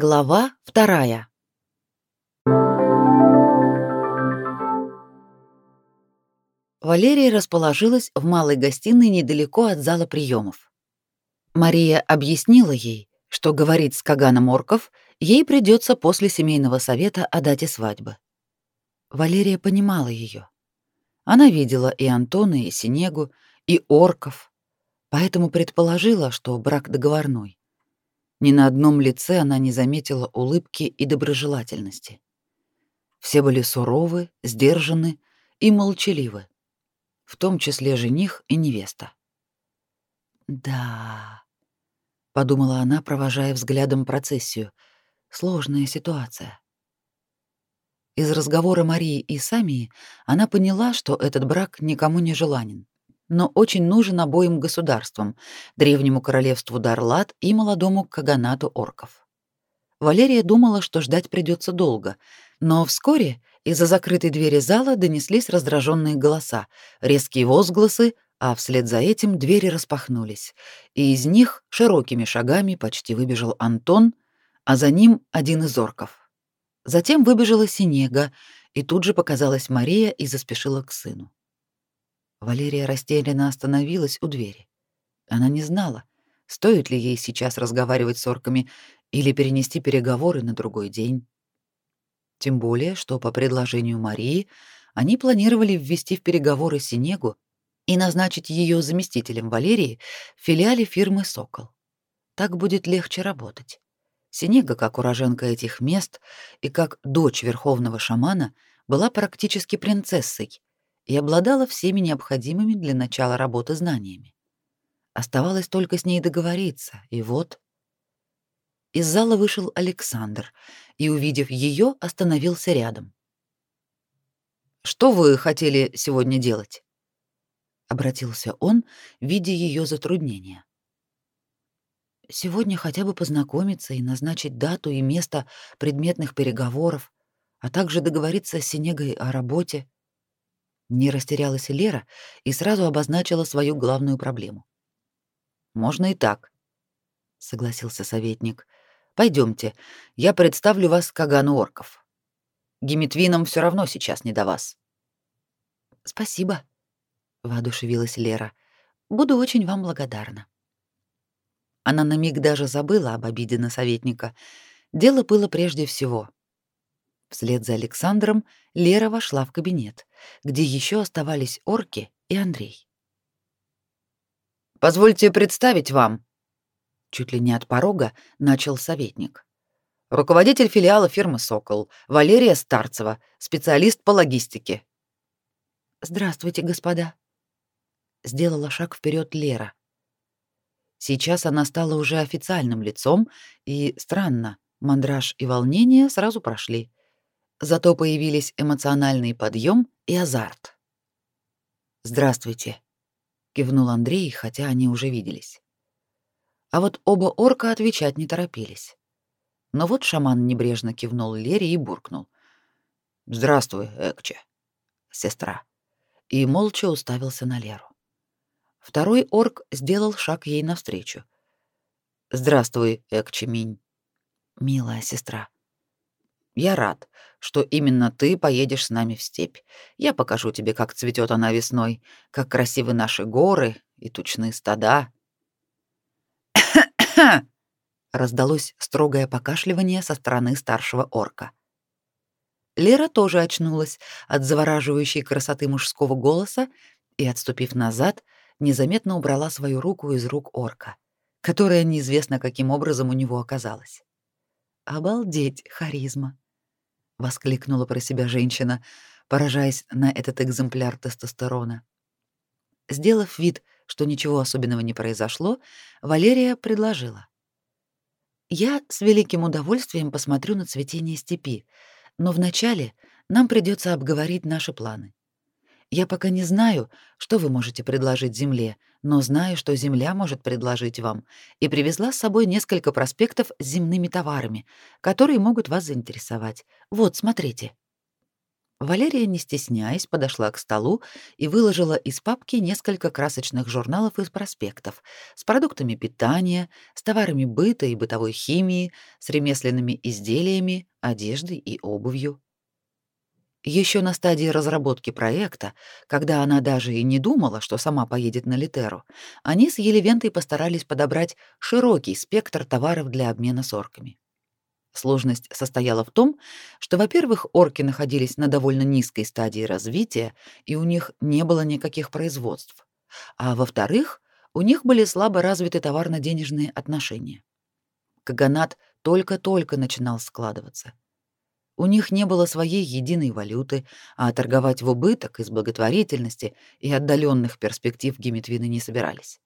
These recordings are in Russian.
Глава вторая. Валерия расположилась в малой гостиной недалеко от зала приемов. Мария объяснила ей, что говорить с Каганом Орков ей придется после семейного совета о дате свадьбы. Валерия понимала ее. Она видела и Антона, и Синегу, и Орков, поэтому предположила, что брак договорной. Ни на одном лице она не заметила улыбки и доброжелательности. Все были суровы, сдержаны и молчаливы, в том числе жених и невеста. «Да», — подумала она, провожая взглядом процессию, — «сложная ситуация». Из разговора Марии и Самии она поняла, что этот брак никому не желанен но очень нужен обоим государствам, древнему королевству Дарлат и молодому каганату орков. Валерия думала, что ждать придется долго, но вскоре из-за закрытой двери зала донеслись раздраженные голоса, резкие возгласы, а вслед за этим двери распахнулись, и из них широкими шагами почти выбежал Антон, а за ним один из орков. Затем выбежала Синега, и тут же показалась Мария и заспешила к сыну. Валерия растерянно остановилась у двери. Она не знала, стоит ли ей сейчас разговаривать с орками или перенести переговоры на другой день. Тем более, что по предложению Марии они планировали ввести в переговоры Синегу и назначить ее заместителем Валерии в филиале фирмы «Сокол». Так будет легче работать. Синега, как уроженка этих мест и как дочь верховного шамана, была практически принцессой, и обладала всеми необходимыми для начала работы знаниями. Оставалось только с ней договориться, и вот... Из зала вышел Александр и, увидев ее, остановился рядом. «Что вы хотели сегодня делать?» — обратился он, видя ее затруднения. «Сегодня хотя бы познакомиться и назначить дату и место предметных переговоров, а также договориться с Синегой о работе», не растерялась Лера и сразу обозначила свою главную проблему. Можно и так, согласился советник. Пойдемте, я представлю вас Кагану орков. Геметвинам все равно сейчас не до вас. Спасибо, воодушевилась Лера. Буду очень вам благодарна. Она на миг даже забыла об обиде на советника. Дело было прежде всего Вслед за Александром Лера вошла в кабинет, где еще оставались орки и Андрей. «Позвольте представить вам», — чуть ли не от порога начал советник. «Руководитель филиала фирмы «Сокол» Валерия Старцева, специалист по логистике». «Здравствуйте, господа», — сделала шаг вперед Лера. Сейчас она стала уже официальным лицом, и, странно, мандраж и волнение сразу прошли. Зато появились эмоциональный подъем и азарт. «Здравствуйте», — кивнул Андрей, хотя они уже виделись. А вот оба орка отвечать не торопились. Но вот шаман небрежно кивнул Лере и буркнул. «Здравствуй, Экче, сестра», и молча уставился на Леру. Второй орк сделал шаг ей навстречу. «Здравствуй, Экче Минь, милая сестра», я рад, что именно ты поедешь с нами в степь. Я покажу тебе, как цветет она весной, как красивы наши горы и тучные стада. Раздалось строгое покашливание со стороны старшего орка. Лера тоже очнулась от завораживающей красоты мужского голоса и, отступив назад, незаметно убрала свою руку из рук орка, которая неизвестно каким образом у него оказалась. Обалдеть, харизма воскликнула про себя женщина, поражаясь на этот экземпляр тестостерона. Сделав вид, что ничего особенного не произошло, Валерия предложила: "Я с великим удовольствием посмотрю на цветение степи, но вначале нам придется обговорить наши планы. Я пока не знаю, что вы можете предложить Земле, но знаю, что Земля может предложить вам, и привезла с собой несколько проспектов с земными товарами, которые могут вас заинтересовать. Вот, смотрите». Валерия, не стесняясь, подошла к столу и выложила из папки несколько красочных журналов из проспектов с продуктами питания, с товарами быта и бытовой химии, с ремесленными изделиями, одеждой и обувью. Еще на стадии разработки проекта, когда она даже и не думала, что сама поедет на Литеру, они с Елевентой постарались подобрать широкий спектр товаров для обмена с орками. Сложность состояла в том, что, во-первых, орки находились на довольно низкой стадии развития, и у них не было никаких производств. А во-вторых, у них были слабо развиты товарно-денежные отношения. Каганат только-только начинал складываться. У них не было своей единой валюты, а торговать в убыток из благотворительности и отдаленных перспектив Геметвины не собирались.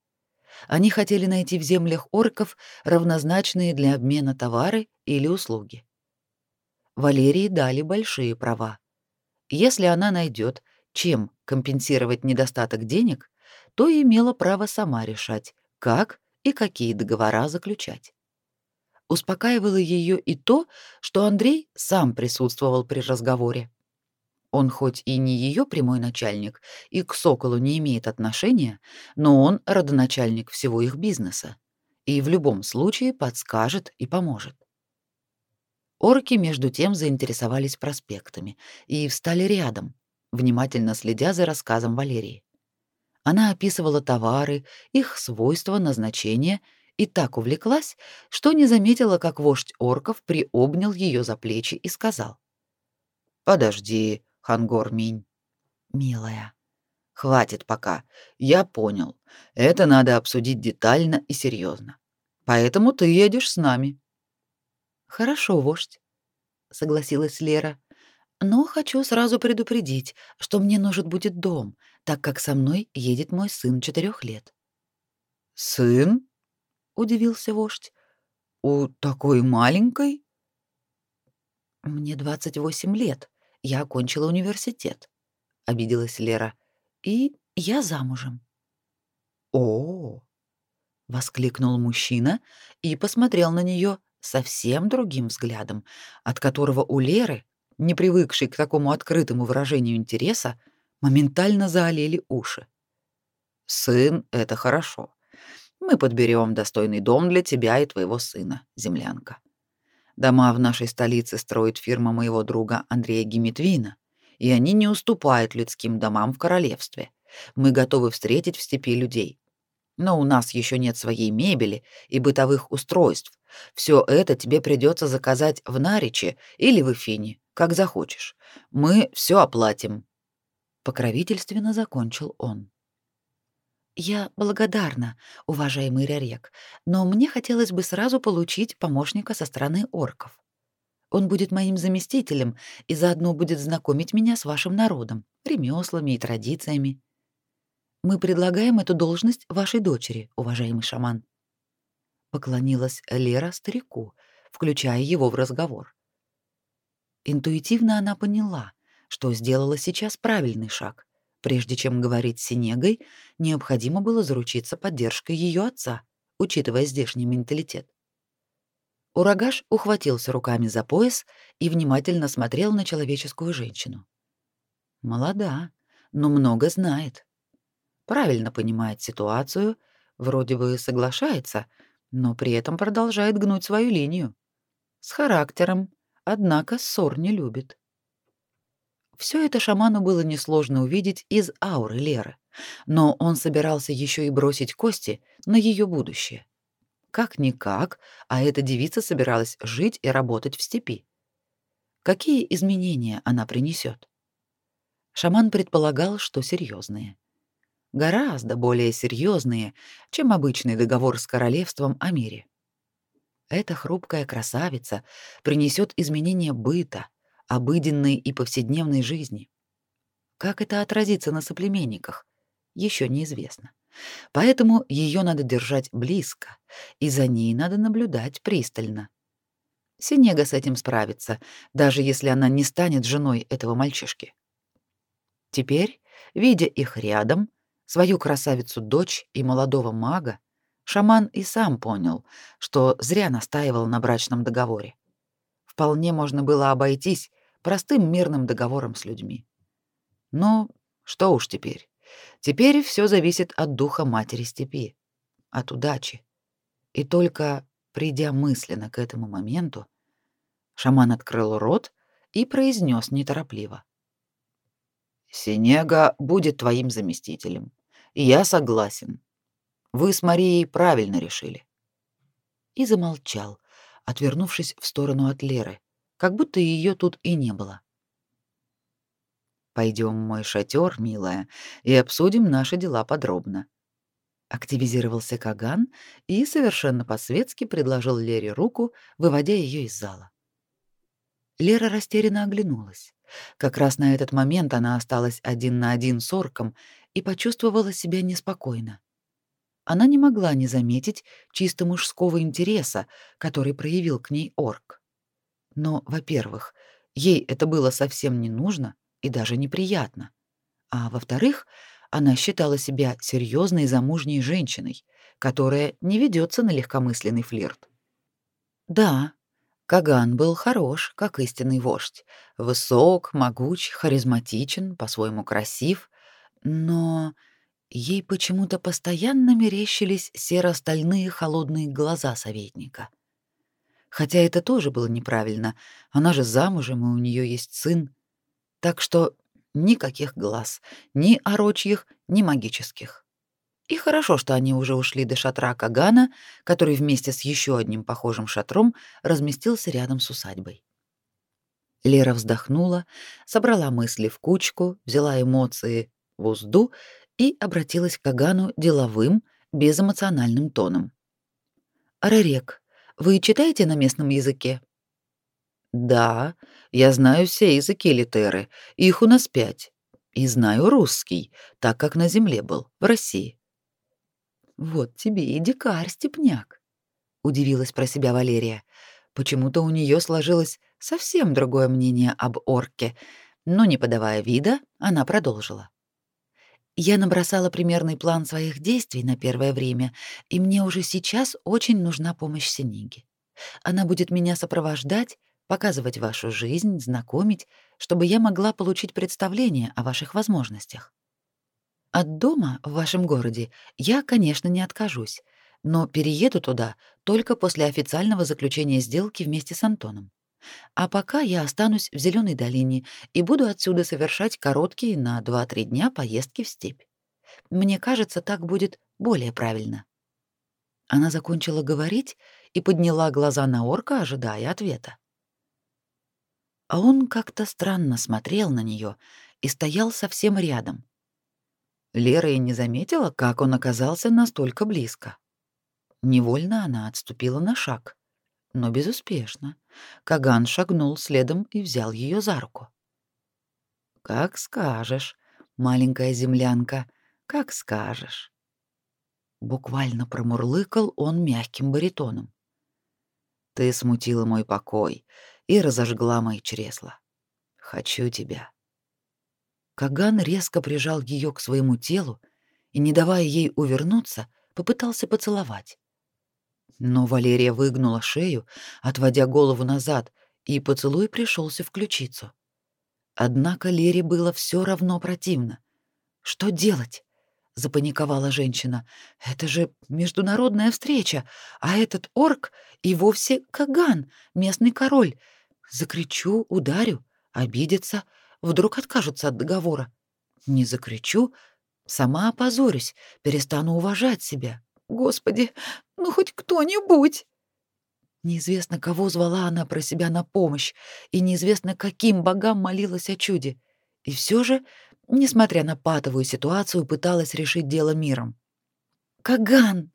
Они хотели найти в землях орков равнозначные для обмена товары или услуги. Валерии дали большие права. Если она найдет, чем компенсировать недостаток денег, то имела право сама решать, как и какие договора заключать. Успокаивало ее и то, что Андрей сам присутствовал при разговоре. Он хоть и не ее прямой начальник и к Соколу не имеет отношения, но он родоначальник всего их бизнеса и в любом случае подскажет и поможет. Орки между тем заинтересовались проспектами и встали рядом, внимательно следя за рассказом Валерии. Она описывала товары, их свойства, назначение и так увлеклась, что не заметила, как вождь орков приобнял ее за плечи и сказал: "Подожди, Хангор Минь. Милая, хватит пока. Я понял. Это надо обсудить детально и серьезно. Поэтому ты едешь с нами. Хорошо, вождь, согласилась Лера. Но хочу сразу предупредить, что мне нужен будет дом, так как со мной едет мой сын четырех лет. Сын? Удивился вождь. У такой маленькой? Мне двадцать восемь лет, я окончила университет, обиделась Лера. И я замужем. О! воскликнул мужчина и посмотрел на нее совсем другим взглядом, от которого у Леры, не привыкшей к такому открытому выражению интереса, моментально заолели уши. Сын это хорошо. Мы подберем достойный дом для тебя и твоего сына, землянка. Дома в нашей столице строит фирма моего друга Андрея Гимитвина, и они не уступают людским домам в королевстве. Мы готовы встретить в степи людей. Но у нас еще нет своей мебели и бытовых устройств. Все это тебе придется заказать в Нариче или в Эфине, как захочешь. Мы все оплатим. Покровительственно закончил он. Я благодарна, уважаемый Ререк, но мне хотелось бы сразу получить помощника со стороны орков. Он будет моим заместителем и заодно будет знакомить меня с вашим народом, ремеслами и традициями. Мы предлагаем эту должность вашей дочери, уважаемый шаман. Поклонилась Лера старику, включая его в разговор. Интуитивно она поняла, что сделала сейчас правильный шаг — Прежде чем говорить с Синегой, необходимо было заручиться поддержкой ее отца, учитывая здешний менталитет. Урагаш ухватился руками за пояс и внимательно смотрел на человеческую женщину. Молода, но много знает. Правильно понимает ситуацию, вроде бы соглашается, но при этом продолжает гнуть свою линию. С характером, однако ссор не любит. Все это шаману было несложно увидеть из ауры Леры, но он собирался еще и бросить кости на ее будущее. Как-никак, а эта девица собиралась жить и работать в степи. Какие изменения она принесет? Шаман предполагал, что серьезные. Гораздо более серьезные, чем обычный договор с королевством о мире. Эта хрупкая красавица принесет изменения быта, обыденной и повседневной жизни. Как это отразится на соплеменниках, еще неизвестно. Поэтому ее надо держать близко, и за ней надо наблюдать пристально. Синега с этим справится, даже если она не станет женой этого мальчишки. Теперь, видя их рядом, свою красавицу-дочь и молодого мага, шаман и сам понял, что зря настаивал на брачном договоре. Вполне можно было обойтись, простым мирным договором с людьми. Но что уж теперь. Теперь все зависит от духа матери степи, от удачи. И только придя мысленно к этому моменту, шаман открыл рот и произнес неторопливо: Синега будет твоим заместителем. Я согласен. Вы с Марией правильно решили. И замолчал, отвернувшись в сторону от Леры, как будто ее тут и не было. Пойдем в мой шатер, милая, и обсудим наши дела подробно. Активизировался Каган и совершенно по-светски предложил Лере руку, выводя ее из зала. Лера растерянно оглянулась. Как раз на этот момент она осталась один на один с орком и почувствовала себя неспокойно. Она не могла не заметить чисто мужского интереса, который проявил к ней орк. Но, во-первых, ей это было совсем не нужно и даже неприятно. А во-вторых, она считала себя серьезной замужней женщиной, которая не ведется на легкомысленный флирт. Да, Каган был хорош, как истинный вождь, высок, могуч, харизматичен, по-своему красив, но ей почему-то постоянно мерещились серо-стальные холодные глаза советника. Хотя это тоже было неправильно, она же замужем, и у нее есть сын. Так что никаких глаз, ни орочьих, ни магических. И хорошо, что они уже ушли до шатра Кагана, который вместе с еще одним похожим шатром разместился рядом с усадьбой. Лера вздохнула, собрала мысли в кучку, взяла эмоции в узду и обратилась к Кагану деловым, безэмоциональным тоном. «Арарек, вы читаете на местном языке?» «Да, я знаю все языки Литеры, их у нас пять. И знаю русский, так как на земле был, в России. Вот тебе и дикарь, степняк, удивилась про себя Валерия. Почему-то у нее сложилось совсем другое мнение об орке, но не подавая вида, она продолжила. Я набросала примерный план своих действий на первое время, и мне уже сейчас очень нужна помощь Синиги. Она будет меня сопровождать, показывать вашу жизнь, знакомить, чтобы я могла получить представление о ваших возможностях. От дома в вашем городе я, конечно, не откажусь, но перееду туда только после официального заключения сделки вместе с Антоном. А пока я останусь в Зеленой долине и буду отсюда совершать короткие на 2-3 дня поездки в степь. Мне кажется, так будет более правильно. Она закончила говорить и подняла глаза на орка, ожидая ответа. А он как-то странно смотрел на нее и стоял совсем рядом, Лера и не заметила, как он оказался настолько близко. Невольно она отступила на шаг, но безуспешно. Каган шагнул следом и взял ее за руку. «Как скажешь, маленькая землянка, как скажешь». Буквально промурлыкал он мягким баритоном. «Ты смутила мой покой и разожгла мои чресла. Хочу тебя. Каган резко прижал ее к своему телу и, не давая ей увернуться, попытался поцеловать. Но Валерия выгнула шею, отводя голову назад, и поцелуй пришелся в ключицу. Однако Лере было все равно противно. Что делать? запаниковала женщина. Это же международная встреча, а этот орк и вовсе Каган, местный король. Закричу, ударю, обидится, Вдруг откажутся от договора. Не закричу, сама опозорюсь, перестану уважать себя. Господи, ну хоть кто-нибудь! Неизвестно, кого звала она про себя на помощь, и неизвестно, каким богам молилась о чуде. И все же, несмотря на патовую ситуацию, пыталась решить дело миром. «Каган!»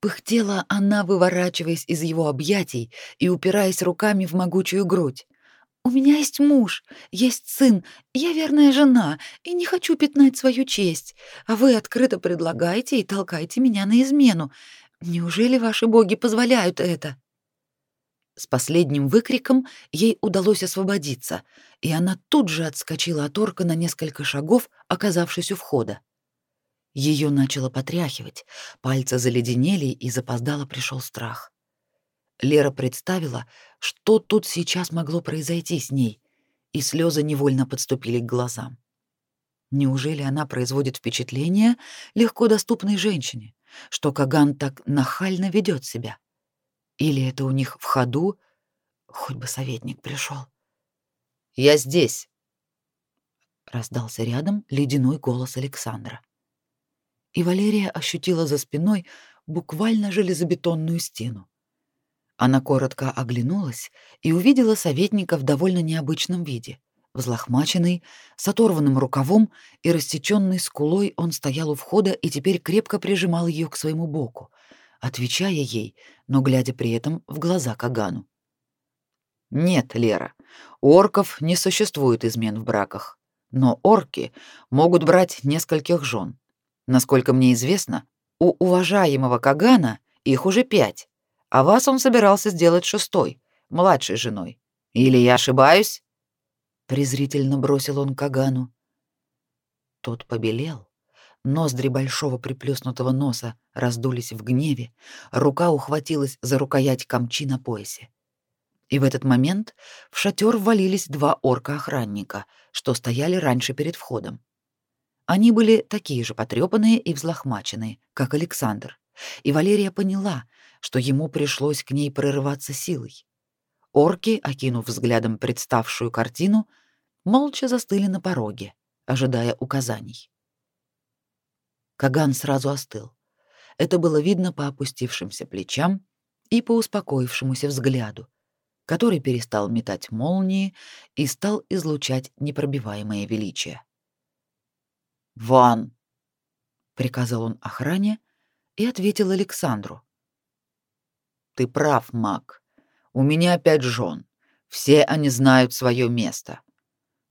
Пыхтела она, выворачиваясь из его объятий и упираясь руками в могучую грудь. У меня есть муж, есть сын, я верная жена и не хочу пятнать свою честь, а вы открыто предлагаете и толкаете меня на измену. Неужели ваши боги позволяют это?» С последним выкриком ей удалось освободиться, и она тут же отскочила от орка на несколько шагов, оказавшись у входа. Ее начало потряхивать, пальцы заледенели, и запоздало пришел страх. Лера представила, что тут сейчас могло произойти с ней, и слезы невольно подступили к глазам. Неужели она производит впечатление легко доступной женщине, что Каган так нахально ведет себя? Или это у них в ходу? Хоть бы советник пришел. «Я здесь!» — раздался рядом ледяной голос Александра. И Валерия ощутила за спиной буквально железобетонную стену. Она коротко оглянулась и увидела советника в довольно необычном виде. Взлохмаченный, с оторванным рукавом и рассеченной скулой он стоял у входа и теперь крепко прижимал ее к своему боку, отвечая ей, но глядя при этом в глаза Кагану. «Нет, Лера, у орков не существует измен в браках, но орки могут брать нескольких жен. Насколько мне известно, у уважаемого Кагана их уже пять, а вас он собирался сделать шестой, младшей женой. Или я ошибаюсь?» презрительно бросил он Кагану. Тот побелел, ноздри большого приплюснутого носа раздулись в гневе, рука ухватилась за рукоять камчи на поясе. И в этот момент в шатер ввалились два орка-охранника, что стояли раньше перед входом. Они были такие же потрепанные и взлохмаченные, как Александр, и Валерия поняла, что ему пришлось к ней прорываться силой. Орки, окинув взглядом представшую картину, молча застыли на пороге, ожидая указаний. Каган сразу остыл. Это было видно по опустившимся плечам и по успокоившемуся взгляду, который перестал метать молнии и стал излучать непробиваемое величие. «Ван!» — приказал он охране и ответил Александру. «Ты прав, маг. У меня пять жен. Все они знают свое место.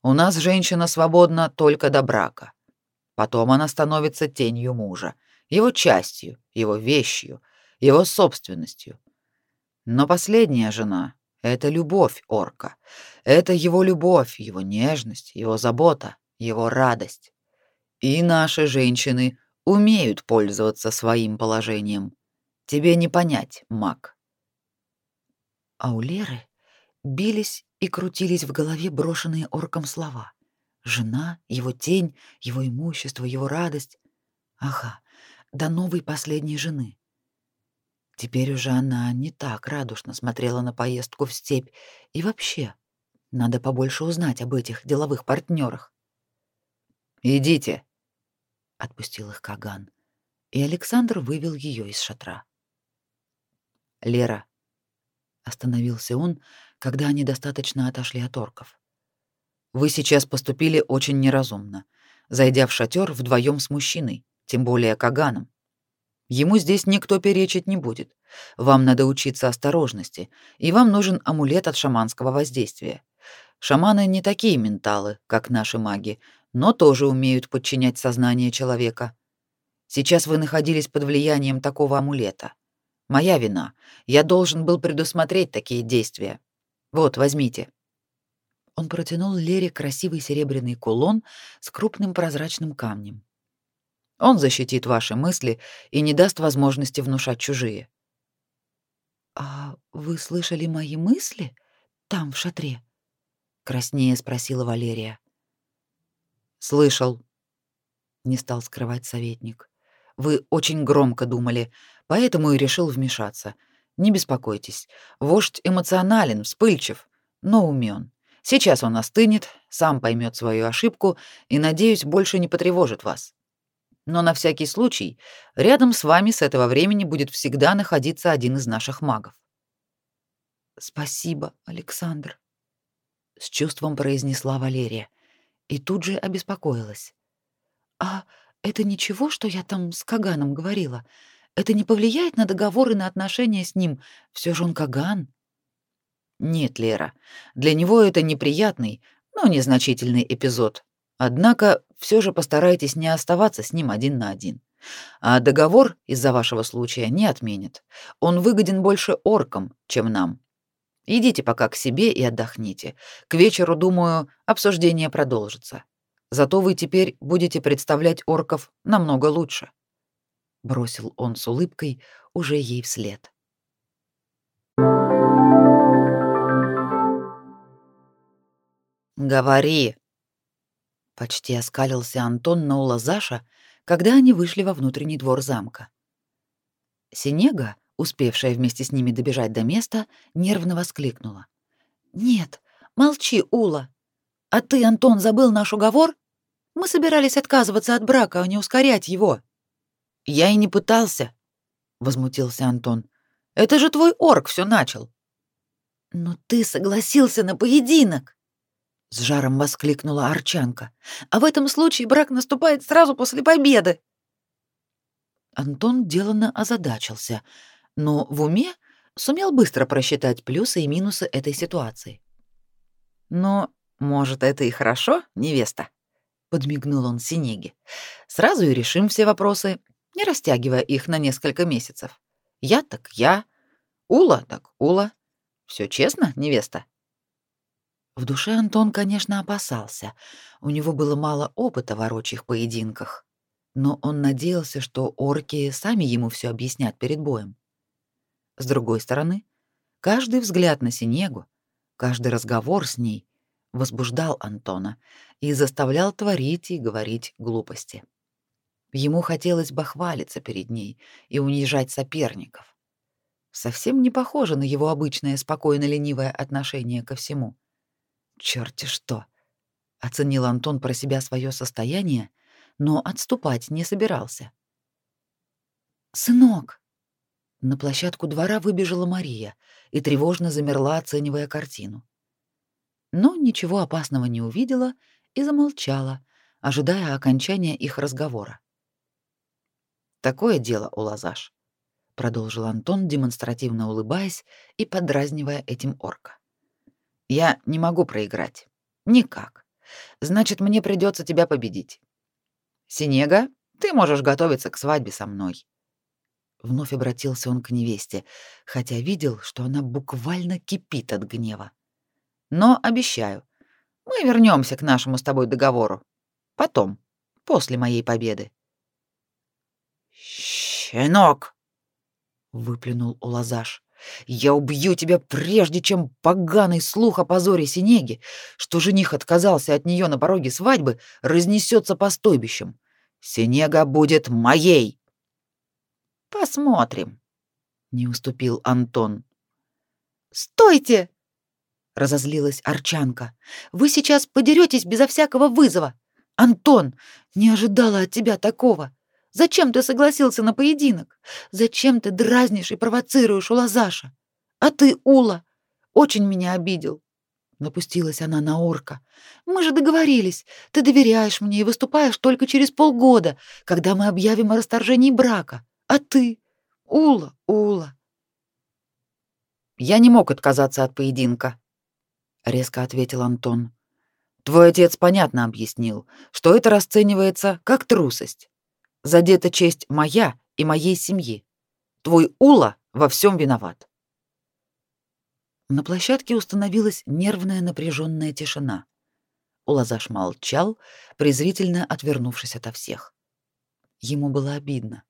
У нас женщина свободна только до брака. Потом она становится тенью мужа, его частью, его вещью, его собственностью. Но последняя жена — это любовь орка. Это его любовь, его нежность, его забота, его радость. И наши женщины умеют пользоваться своим положением. Тебе не понять, маг. А у Леры бились и крутились в голове брошенные орком слова. Жена, его тень, его имущество, его радость. Ага, до новой последней жены. Теперь уже она не так радушно смотрела на поездку в степь. И вообще, надо побольше узнать об этих деловых партнерах. «Идите», — отпустил их Каган, и Александр вывел ее из шатра. «Лера, Остановился он, когда они достаточно отошли от орков. Вы сейчас поступили очень неразумно, зайдя в шатер вдвоем с мужчиной, тем более Каганом. Ему здесь никто перечить не будет. Вам надо учиться осторожности, и вам нужен амулет от шаманского воздействия. Шаманы не такие менталы, как наши маги, но тоже умеют подчинять сознание человека. Сейчас вы находились под влиянием такого амулета. Моя вина. Я должен был предусмотреть такие действия. Вот, возьмите. Он протянул Лере красивый серебряный кулон с крупным прозрачным камнем. Он защитит ваши мысли и не даст возможности внушать чужие. А вы слышали мои мысли там в шатре? краснее спросила Валерия. Слышал, не стал скрывать советник. Вы очень громко думали, поэтому и решил вмешаться. Не беспокойтесь. Вождь эмоционален, вспыльчив, но умен. Сейчас он остынет, сам поймет свою ошибку и, надеюсь, больше не потревожит вас. Но на всякий случай рядом с вами с этого времени будет всегда находиться один из наших магов. Спасибо, Александр, с чувством произнесла Валерия и тут же обеспокоилась. А это ничего, что я там с Каганом говорила? Это не повлияет на договор и на отношения с ним? Все же он Каган. Нет, Лера, для него это неприятный, но незначительный эпизод. Однако все же постарайтесь не оставаться с ним один на один. А договор из-за вашего случая не отменят. Он выгоден больше оркам, чем нам. Идите пока к себе и отдохните. К вечеру, думаю, обсуждение продолжится. Зато вы теперь будете представлять орков намного лучше, бросил он с улыбкой уже ей вслед. Говори. Почти оскалился Антон на Улазаша, когда они вышли во внутренний двор замка. Синега, успевшая вместе с ними добежать до места, нервно воскликнула. «Нет, молчи, Ула. А ты, Антон, забыл наш уговор? Мы собирались отказываться от брака, а не ускорять его». «Я и не пытался», — возмутился Антон. «Это же твой орк все начал». «Но ты согласился на поединок!» С жаром воскликнула Арчанка. «А в этом случае брак наступает сразу после победы!» Антон деланно озадачился, но в уме сумел быстро просчитать плюсы и минусы этой ситуации. «Но, может, это и хорошо, невеста?» — подмигнул он Синеге. «Сразу и решим все вопросы, не растягивая их на несколько месяцев. Я так я, Ула так Ула. Все честно, невеста?» В душе Антон, конечно, опасался. У него было мало опыта в орочих поединках. Но он надеялся, что орки сами ему все объяснят перед боем. С другой стороны, каждый взгляд на Синегу, каждый разговор с ней возбуждал Антона и заставлял творить и говорить глупости. Ему хотелось бахвалиться перед ней и унижать соперников. Совсем не похоже на его обычное спокойно-ленивое отношение ко всему. Черти что! Оценил Антон про себя свое состояние, но отступать не собирался. «Сынок!» На площадку двора выбежала Мария и тревожно замерла, оценивая картину. Но ничего опасного не увидела и замолчала, ожидая окончания их разговора. «Такое дело, Улазаш», — продолжил Антон, демонстративно улыбаясь и подразнивая этим орка. Я не могу проиграть. Никак. Значит, мне придется тебя победить. Синега, ты можешь готовиться к свадьбе со мной. Вновь обратился он к невесте, хотя видел, что она буквально кипит от гнева. Но обещаю, мы вернемся к нашему с тобой договору. Потом, после моей победы. «Щенок!» — выплюнул Улазаш. Я убью тебя прежде, чем поганый слух о позоре Синеги, что жених отказался от нее на пороге свадьбы, разнесется по стойбищам. Синега будет моей. Посмотрим, не уступил Антон. Стойте! разозлилась Арчанка. Вы сейчас подеретесь безо всякого вызова. Антон, не ожидала от тебя такого. Зачем ты согласился на поединок? Зачем ты дразнишь и провоцируешь у Лазаша? А ты, Ула, очень меня обидел. Напустилась она на орка. Мы же договорились. Ты доверяешь мне и выступаешь только через полгода, когда мы объявим о расторжении брака. А ты, Ула, Ула. Я не мог отказаться от поединка, резко ответил Антон. Твой отец понятно объяснил, что это расценивается как трусость. Задета честь моя и моей семьи. Твой Ула во всем виноват. На площадке установилась нервная напряженная тишина. Улазаш молчал, презрительно отвернувшись ото всех. Ему было обидно.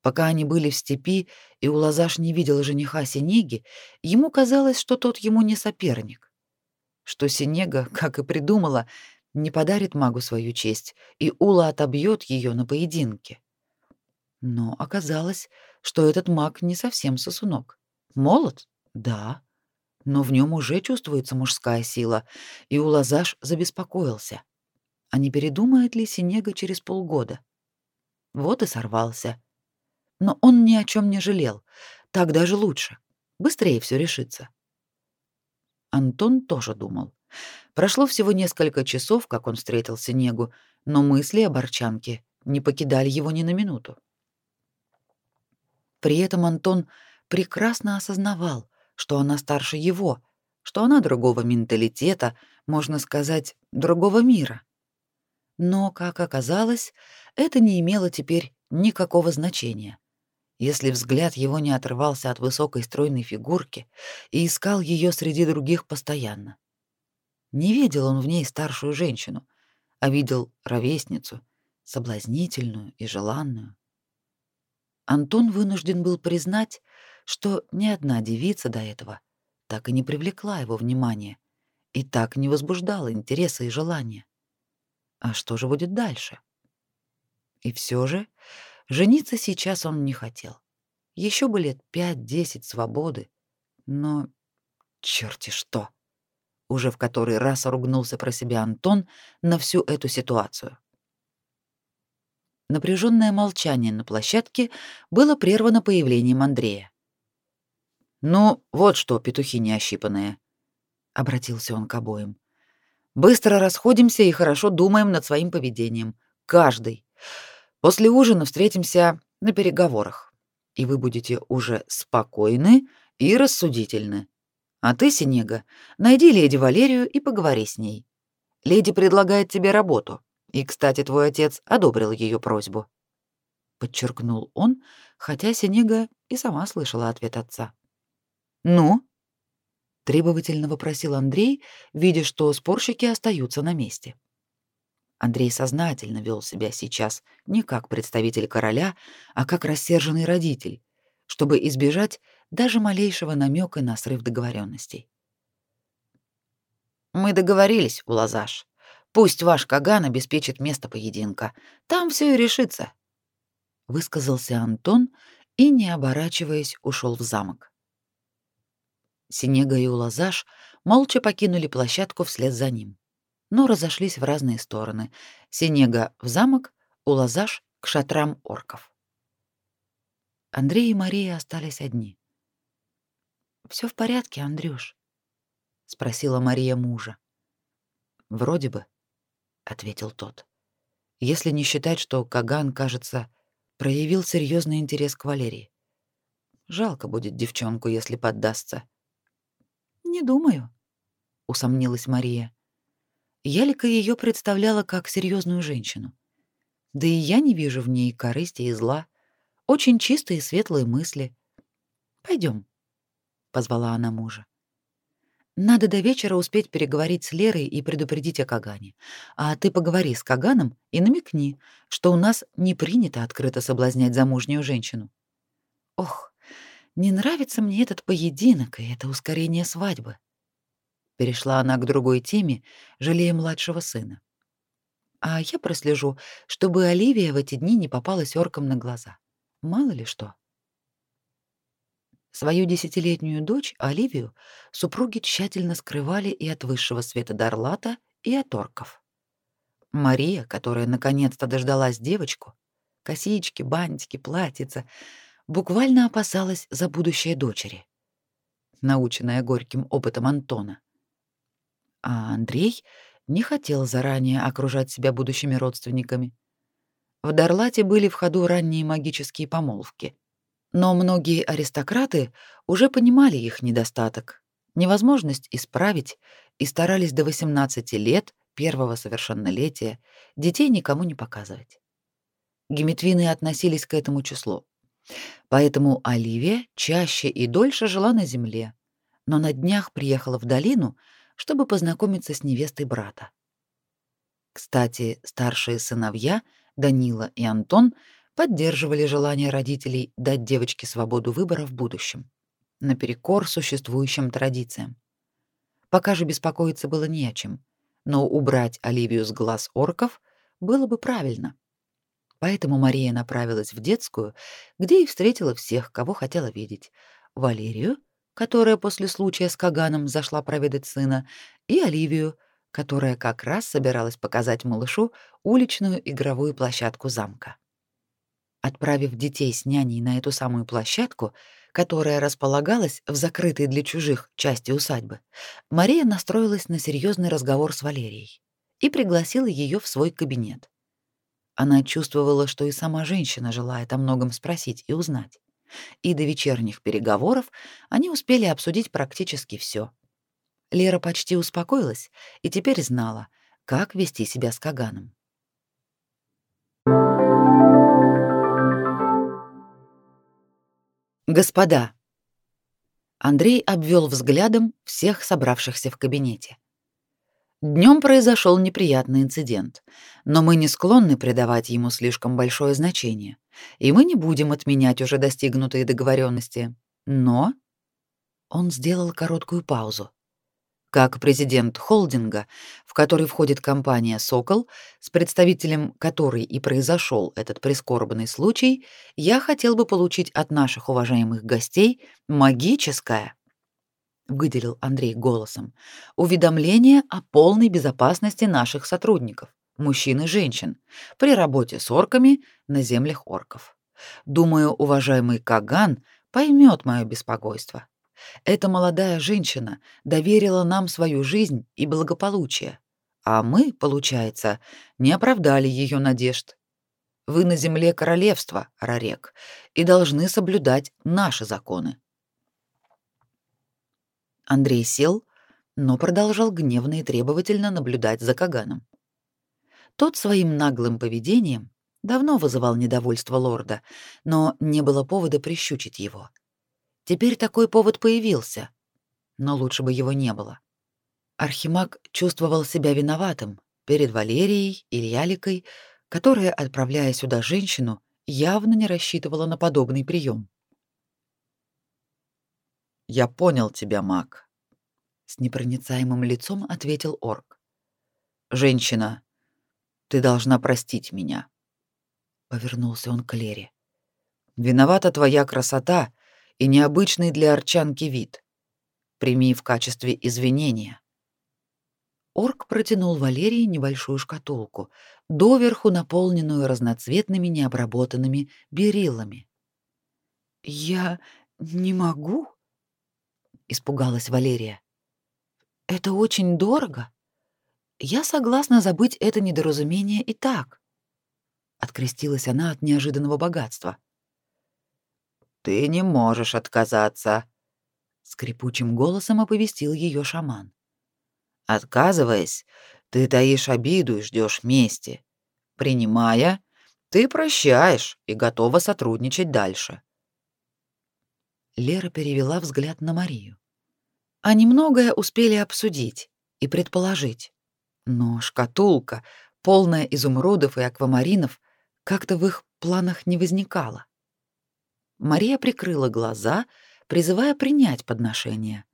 Пока они были в степи, и Улазаш не видел жениха Синеги, ему казалось, что тот ему не соперник. Что Синега, как и придумала, не подарит магу свою честь, и Ула отобьет ее на поединке. Но оказалось, что этот маг не совсем сосунок. Молод? Да. Но в нем уже чувствуется мужская сила, и Улазаш забеспокоился. А не передумает ли Синега через полгода? Вот и сорвался. Но он ни о чем не жалел. Так даже лучше. Быстрее все решится. Антон тоже думал. Прошло всего несколько часов, как он встретил Синегу, но мысли о Борчанке не покидали его ни на минуту. При этом Антон прекрасно осознавал, что она старше его, что она другого менталитета, можно сказать, другого мира. Но, как оказалось, это не имело теперь никакого значения. Если взгляд его не отрывался от высокой стройной фигурки и искал ее среди других постоянно. Не видел он в ней старшую женщину, а видел ровесницу, соблазнительную и желанную. Антон вынужден был признать, что ни одна девица до этого так и не привлекла его внимания, и так не возбуждало интереса и желания. А что же будет дальше? И все же жениться сейчас он не хотел. Еще бы лет пять-десять свободы. Но черти что! Уже в который раз ругнулся про себя Антон на всю эту ситуацию. Напряженное молчание на площадке было прервано появлением Андрея. «Ну, вот что, петухи неощипанные», — обратился он к обоим. «Быстро расходимся и хорошо думаем над своим поведением. Каждый. После ужина встретимся на переговорах, и вы будете уже спокойны и рассудительны. А ты, Синега, найди леди Валерию и поговори с ней. Леди предлагает тебе работу. И, кстати, твой отец одобрил ее просьбу. Подчеркнул он, хотя Синега и сама слышала ответ отца. Ну? Требовательно вопросил Андрей, видя, что спорщики остаются на месте. Андрей сознательно вел себя сейчас не как представитель короля, а как рассерженный родитель, чтобы избежать даже малейшего намека на срыв договоренностей. «Мы договорились, Улазаш. Пусть ваш Каган обеспечит место поединка. Там все и решится, высказался Антон и, не оборачиваясь, ушел в замок. Синега и Улазаш молча покинули площадку вслед за ним, но разошлись в разные стороны. Синега в замок, Улазаш к шатрам орков. Андрей и Мария остались одни. Все в порядке, Андрюш? спросила Мария мужа. Вроде бы, ответил тот. Если не считать, что Каган, кажется, проявил серьезный интерес к Валерии. Жалко будет девчонку, если поддастся. Не думаю, усомнилась Мария. Ялика ее представляла как серьезную женщину. Да и я не вижу в ней корысти и зла. Очень чистые и светлые мысли. Пойдем, позвала она мужа. Надо до вечера успеть переговорить с Лерой и предупредить о Кагане. А ты поговори с Каганом и намекни, что у нас не принято открыто соблазнять замужнюю женщину. Ох, не нравится мне этот поединок и это ускорение свадьбы. Перешла она к другой теме, жалея младшего сына. А я прослежу, чтобы Оливия в эти дни не попалась оркам на глаза. Мало ли что. Свою десятилетнюю дочь, Оливию, супруги тщательно скрывали и от высшего света Дарлата, и от орков. Мария, которая наконец-то дождалась девочку, косички, бантики, платьица, буквально опасалась за будущее дочери, наученная горьким опытом Антона. А Андрей не хотел заранее окружать себя будущими родственниками. В Дарлате были в ходу ранние магические помолвки — но многие аристократы уже понимали их недостаток, невозможность исправить и старались до 18 лет первого совершеннолетия детей никому не показывать. Геметвины относились к этому числу. Поэтому Оливия чаще и дольше жила на земле, но на днях приехала в долину, чтобы познакомиться с невестой брата. Кстати, старшие сыновья, Данила и Антон, поддерживали желание родителей дать девочке свободу выбора в будущем, наперекор существующим традициям. Пока же беспокоиться было не о чем, но убрать Оливию с глаз орков было бы правильно. Поэтому Мария направилась в детскую, где и встретила всех, кого хотела видеть. Валерию, которая после случая с Каганом зашла проведать сына, и Оливию, которая как раз собиралась показать малышу уличную игровую площадку замка. Отправив детей с няней на эту самую площадку, которая располагалась в закрытой для чужих части усадьбы, Мария настроилась на серьезный разговор с Валерией и пригласила ее в свой кабинет. Она чувствовала, что и сама женщина желает о многом спросить и узнать. И до вечерних переговоров они успели обсудить практически все. Лера почти успокоилась и теперь знала, как вести себя с Каганом. Господа. Андрей обвел взглядом всех собравшихся в кабинете. Днем произошел неприятный инцидент, но мы не склонны придавать ему слишком большое значение, и мы не будем отменять уже достигнутые договоренности. Но он сделал короткую паузу. Как президент холдинга, в который входит компания «Сокол», с представителем которой и произошел этот прискорбный случай, я хотел бы получить от наших уважаемых гостей магическое, выделил Андрей голосом, уведомление о полной безопасности наших сотрудников, мужчин и женщин, при работе с орками на землях орков. Думаю, уважаемый Каган поймет мое беспокойство. Эта молодая женщина доверила нам свою жизнь и благополучие, а мы, получается, не оправдали ее надежд. Вы на земле королевства, Рарек, и должны соблюдать наши законы. Андрей сел, но продолжал гневно и требовательно наблюдать за Каганом. Тот своим наглым поведением давно вызывал недовольство лорда, но не было повода прищучить его. — Теперь такой повод появился, но лучше бы его не было. Архимаг чувствовал себя виноватым перед Валерией и Яликой, которая, отправляя сюда женщину, явно не рассчитывала на подобный прием. «Я понял тебя, маг», — с непроницаемым лицом ответил орк. «Женщина, ты должна простить меня», — повернулся он к Лере. «Виновата твоя красота и необычный для арчанки вид. Прими в качестве извинения. Орк протянул Валерии небольшую шкатулку, доверху наполненную разноцветными необработанными бериллами. «Я не могу?» — испугалась Валерия. «Это очень дорого. Я согласна забыть это недоразумение и так». Открестилась она от неожиданного богатства. Ты не можешь отказаться, скрипучим голосом оповестил ее шаман. Отказываясь, ты таишь обиду и ждешь мести. Принимая, ты прощаешь и готова сотрудничать дальше. Лера перевела взгляд на Марию. Они многое успели обсудить и предположить. Но шкатулка, полная изумрудов и аквамаринов, как-то в их планах не возникала. Мария прикрыла глаза, призывая принять подношение,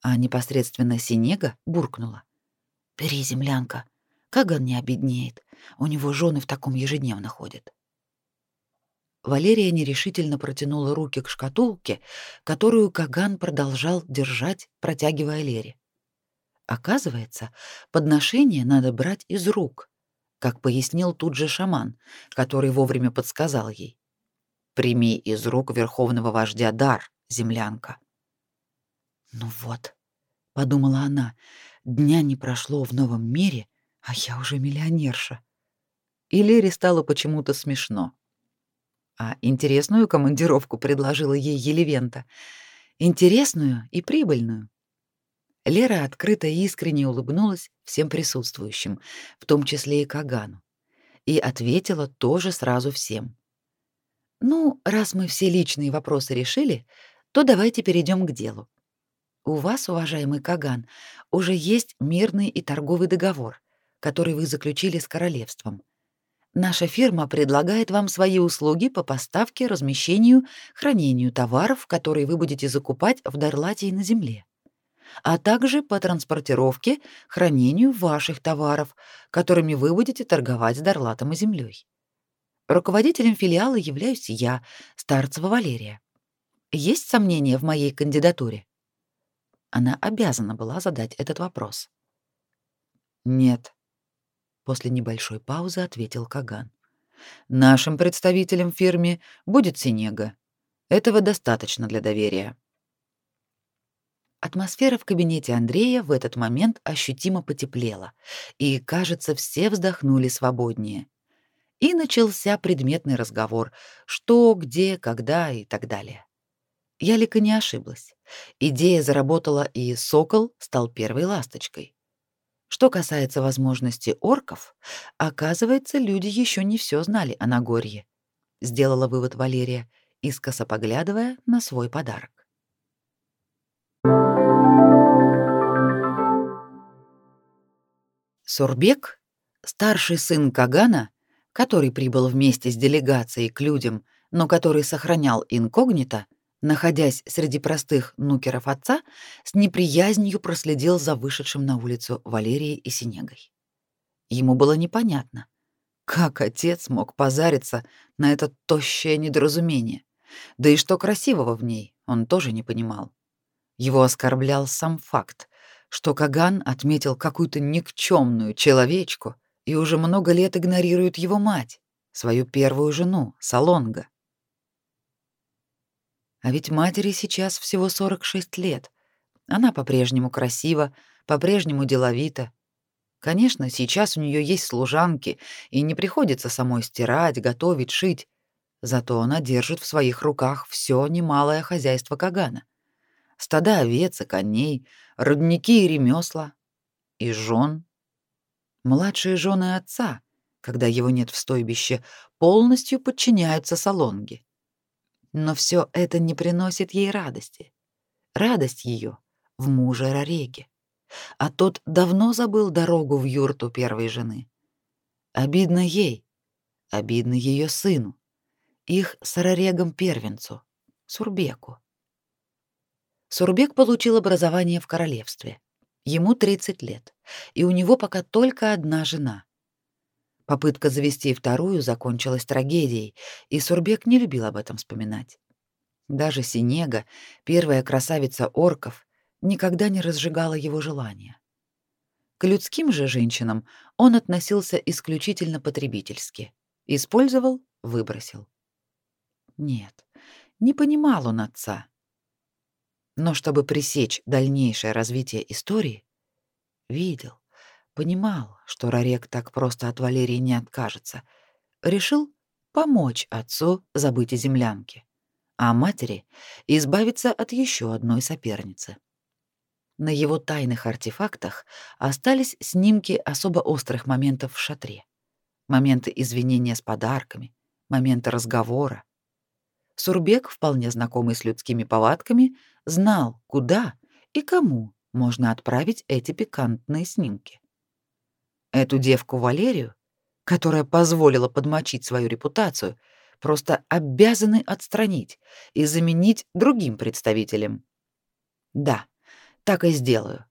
а непосредственно Синега буркнула. «Бери, землянка, Каган не обеднеет, у него жены в таком ежедневно ходят». Валерия нерешительно протянула руки к шкатулке, которую Каган продолжал держать, протягивая Лере. Оказывается, подношение надо брать из рук, как пояснил тут же шаман, который вовремя подсказал ей. Прими из рук верховного вождя дар, землянка. Ну вот, подумала она, дня не прошло в новом мире, а я уже миллионерша. И Лере стало почему-то смешно. А интересную командировку предложила ей Елевента. Интересную и прибыльную. Лера открыто и искренне улыбнулась всем присутствующим, в том числе и Кагану, и ответила тоже сразу всем. Ну, раз мы все личные вопросы решили, то давайте перейдем к делу. У вас, уважаемый Каган, уже есть мирный и торговый договор, который вы заключили с королевством. Наша фирма предлагает вам свои услуги по поставке, размещению, хранению товаров, которые вы будете закупать в Дарлате и на земле, а также по транспортировке, хранению ваших товаров, которыми вы будете торговать с Дарлатом и землей. Руководителем филиала являюсь я, Старцева Валерия. Есть сомнения в моей кандидатуре? Она обязана была задать этот вопрос. Нет. После небольшой паузы ответил Каган. Нашим представителем в фирме будет Синега. Этого достаточно для доверия. Атмосфера в кабинете Андрея в этот момент ощутимо потеплела, и, кажется, все вздохнули свободнее и начался предметный разговор, что, где, когда и так далее. Ялика не ошиблась. Идея заработала, и сокол стал первой ласточкой. Что касается возможности орков, оказывается, люди еще не все знали о Нагорье, сделала вывод Валерия, искоса поглядывая на свой подарок. Сурбек, старший сын Кагана, который прибыл вместе с делегацией к людям, но который сохранял инкогнито, находясь среди простых нукеров отца, с неприязнью проследил за вышедшим на улицу Валерией и Синегой. Ему было непонятно, как отец мог позариться на это тощее недоразумение. Да и что красивого в ней, он тоже не понимал. Его оскорблял сам факт, что Каган отметил какую-то никчемную человечку и уже много лет игнорирует его мать, свою первую жену, Салонга. А ведь матери сейчас всего 46 лет. Она по-прежнему красива, по-прежнему деловита. Конечно, сейчас у нее есть служанки, и не приходится самой стирать, готовить, шить. Зато она держит в своих руках все немалое хозяйство Кагана. Стада овец и коней, родники и ремесла. И жен. Младшие жены отца, когда его нет в стойбище, полностью подчиняются Салонге. Но все это не приносит ей радости. Радость ее в муже Рареге. А тот давно забыл дорогу в юрту первой жены. Обидно ей, обидно ее сыну, их с Рарегом первенцу, Сурбеку. Сурбек получил образование в королевстве. Ему 30 лет, и у него пока только одна жена. Попытка завести вторую закончилась трагедией, и Сурбек не любил об этом вспоминать. Даже Синега, первая красавица орков, никогда не разжигала его желания. К людским же женщинам он относился исключительно потребительски. Использовал, выбросил. Нет, не понимал он отца. Но чтобы пресечь дальнейшее развитие истории, видел понимал, что Рарек так просто от Валерии не откажется, решил помочь отцу забыть о землянке, а матери избавиться от еще одной соперницы. На его тайных артефактах остались снимки особо острых моментов в шатре. Моменты извинения с подарками, моменты разговора. Сурбек, вполне знакомый с людскими повадками, знал, куда и кому можно отправить эти пикантные снимки. Эту девку Валерию, которая позволила подмочить свою репутацию, просто обязаны отстранить и заменить другим представителем. Да, так и сделаю,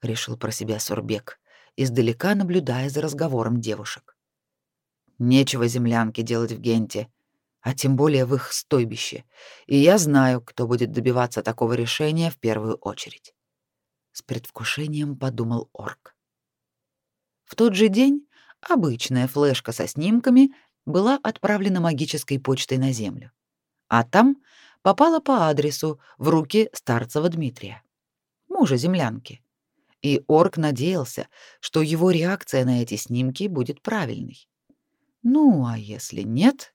решил про себя Сурбек, издалека наблюдая за разговором девушек. Нечего землянке делать в Генте, а тем более в их стойбище, и я знаю, кто будет добиваться такого решения в первую очередь. С предвкушением подумал орк. В тот же день обычная флешка со снимками была отправлена магической почтой на Землю, а там попала по адресу в руки Старцева Дмитрия, мужа землянки. И орк надеялся, что его реакция на эти снимки будет правильной. Ну, а если нет,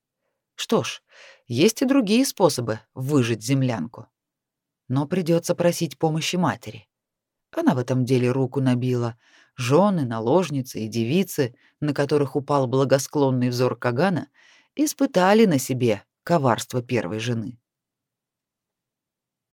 что ж, есть и другие способы выжить землянку. Но придется просить помощи матери. Она в этом деле руку набила, жены, наложницы и девицы, на которых упал благосклонный взор Кагана, испытали на себе коварство первой жены.